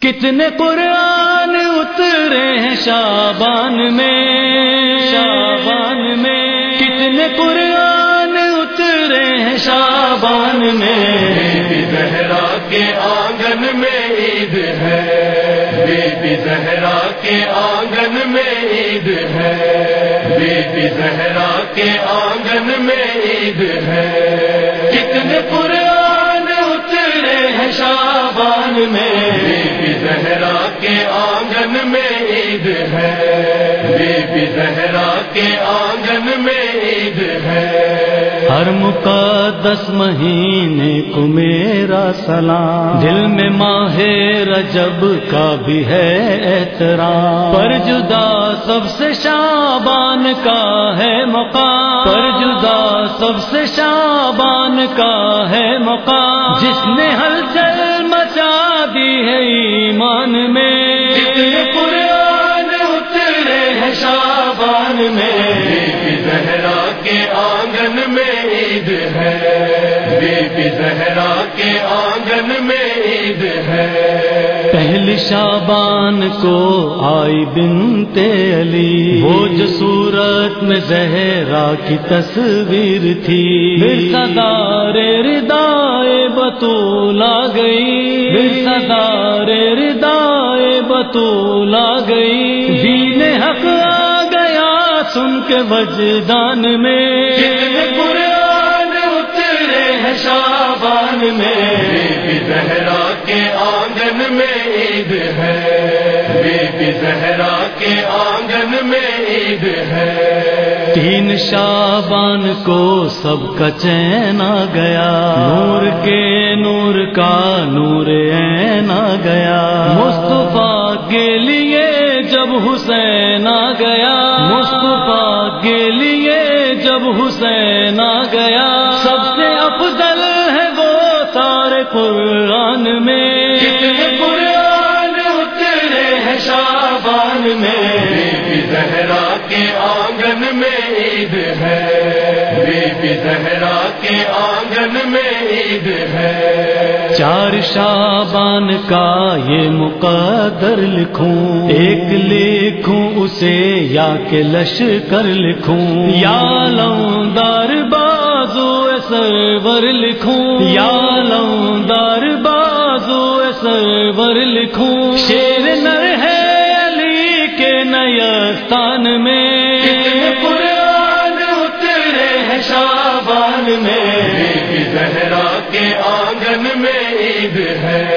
کتنے قرآن اترے ہیں شابان میں؟ شابان میں۔ کتنے قرآن اترے ہیں شابان میں؟ زہرا کے آنگن میں عید ہے۔ بیبی زہرا کے آنگن میں عید ہے۔ بیبی زہرا کے آنگن میں عید ہے۔ شابان میں بیبی زہرا کے آنگن میں عید ہے۔ بیبی زہرا کے آنگن میں عید ہے۔ ہر مقدس مہینے کو میرا سلام۔ دل میں ماہ رجب کا بھی ہے احترام۔ پر جدا سب سے شابان کا ہے مقام۔ پر جدا سب سے شابان کا ہے مقام۔ جس نے ہلچل مچا دی ہے ایمان میں۔ قرآن اترے ہیں شابان میں۔ زہرا کے آنگن میں عید ہے۔ بیبی زہرا کے آنگن میں عید ہے۔ پہلی شابان کو آئی بنتے علی۔ وہ جو صورت میں زہرا کی تصویر تھی۔ صدار ردائے بتولا گئی۔ صدار ردائے بتولا گئی۔ دین حق آ گیا سن کے وجدان میں۔ قرآن اترے ہیں شابان میں۔ زہرا کے آنگن میں عید ہے۔ بیبی زہرا کے آنگن میں عید ہے۔ تین شابان کو سب کا چین آ گیا۔ کے نور کا نور عین آ گیا۔ مصطفیٰ کے لیے جب حسین آ گیا۔ مصطفیٰ کے لیے جب حسین آ گیا۔ سب سے افضل ہے وہ سارے قرآن میں۔ قرآن اترے ہیں شابان میں۔ زہرا کے آنگن میں عید ہے۔ بیبی زہرا کے آنگن میں عید ہے۔ چار شابان کا یہ مقدر لکھوں۔ ایک لکھوں اسے یا کہ لشکر لکھوں۔ یا لوندار بازو سرور لکھوں۔ یا لوندار بازو سرور لکھوں۔ نیستان میں۔ کتنے قرآن اترے ہیں شابان میں۔ زہرا کے آنگن میں عید ہے۔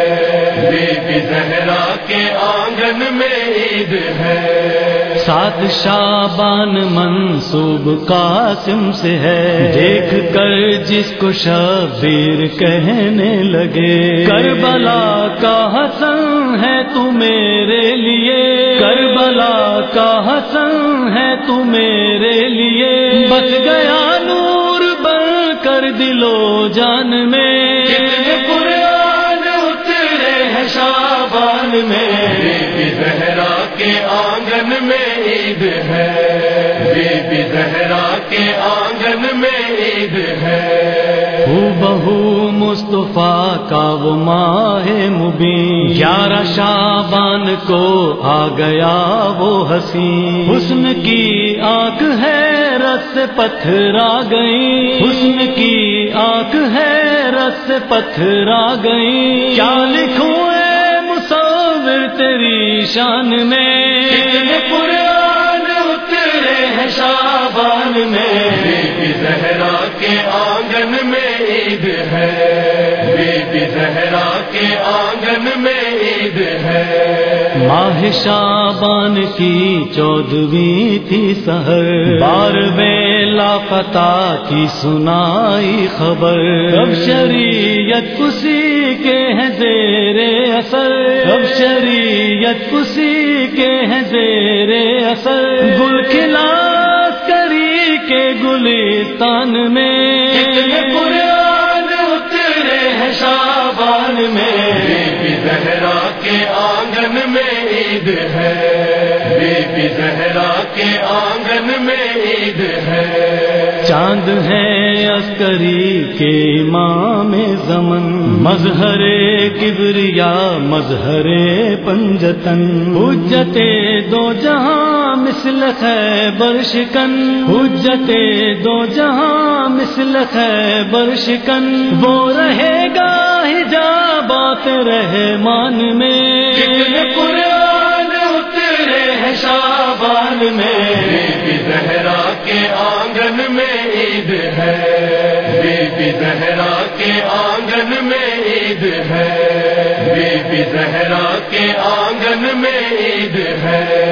زہرا کے آنگن میں عید ہے۔ سات شابان منصوب قاسم سے ہے۔ دیکھ کر جس کو شبیر کہنے لگے۔ کربلا کا حسن ہے تو میرے لیے۔ کربلا کا حسن ہے تو میرے لیے۔ بچ گیا نور بن کر دلو جان میں۔ قرآن اترے ہیں شابان میں۔ زہرا کے آنگن میں عید ہے۔ بیبی زہرا کے آنگن میں عید ہے۔ ہو بہو مصطفیٰ کا وہ ماہ مبین۔ گیارہ شابان کو آ گیا وہ ہنسی حسن کی آنکھ ہے رس پتھرا گئی حسن کی آنکھ ہے رس پتھرا گئی کیا لکھوں اے مصور تیری شان میں۔ کتنے قرآن اترے ہیں شابان میں۔ زہرا کے آنگن میں عید ہے۔ بیبی زہرا کے آنگن میں عید ہے۔ ماہ شابان کی چودویں تھی سہر۔ بار لاپتا کی سنائی خبر۔ اب شریعت کسی کے ہیں زیر اثر۔ اب شریعت کسی کے ہیں زیر اثر۔ گل کھلا کری کے گلستان میں میں۔ بیبی زہرا کے آنگن میں عید ہے۔ بیبی زہرا کے آنگن میں عید ہے۔ چاند ہے عسکری کے امام زمن، مظہر کبریا، مظہر پنجتن۔ حجت دو جہاں مثل ہے برشکن۔ حجت دو جہاں مثل ہے برشکن۔ وہ رہے گا حجابات رحمان میں۔ قرآن اترے ہیں شابان میں عید ہے۔ بی زہرا کے آنگن میں عید ہے۔ بی زہرا کے آنگن میں عید ہے۔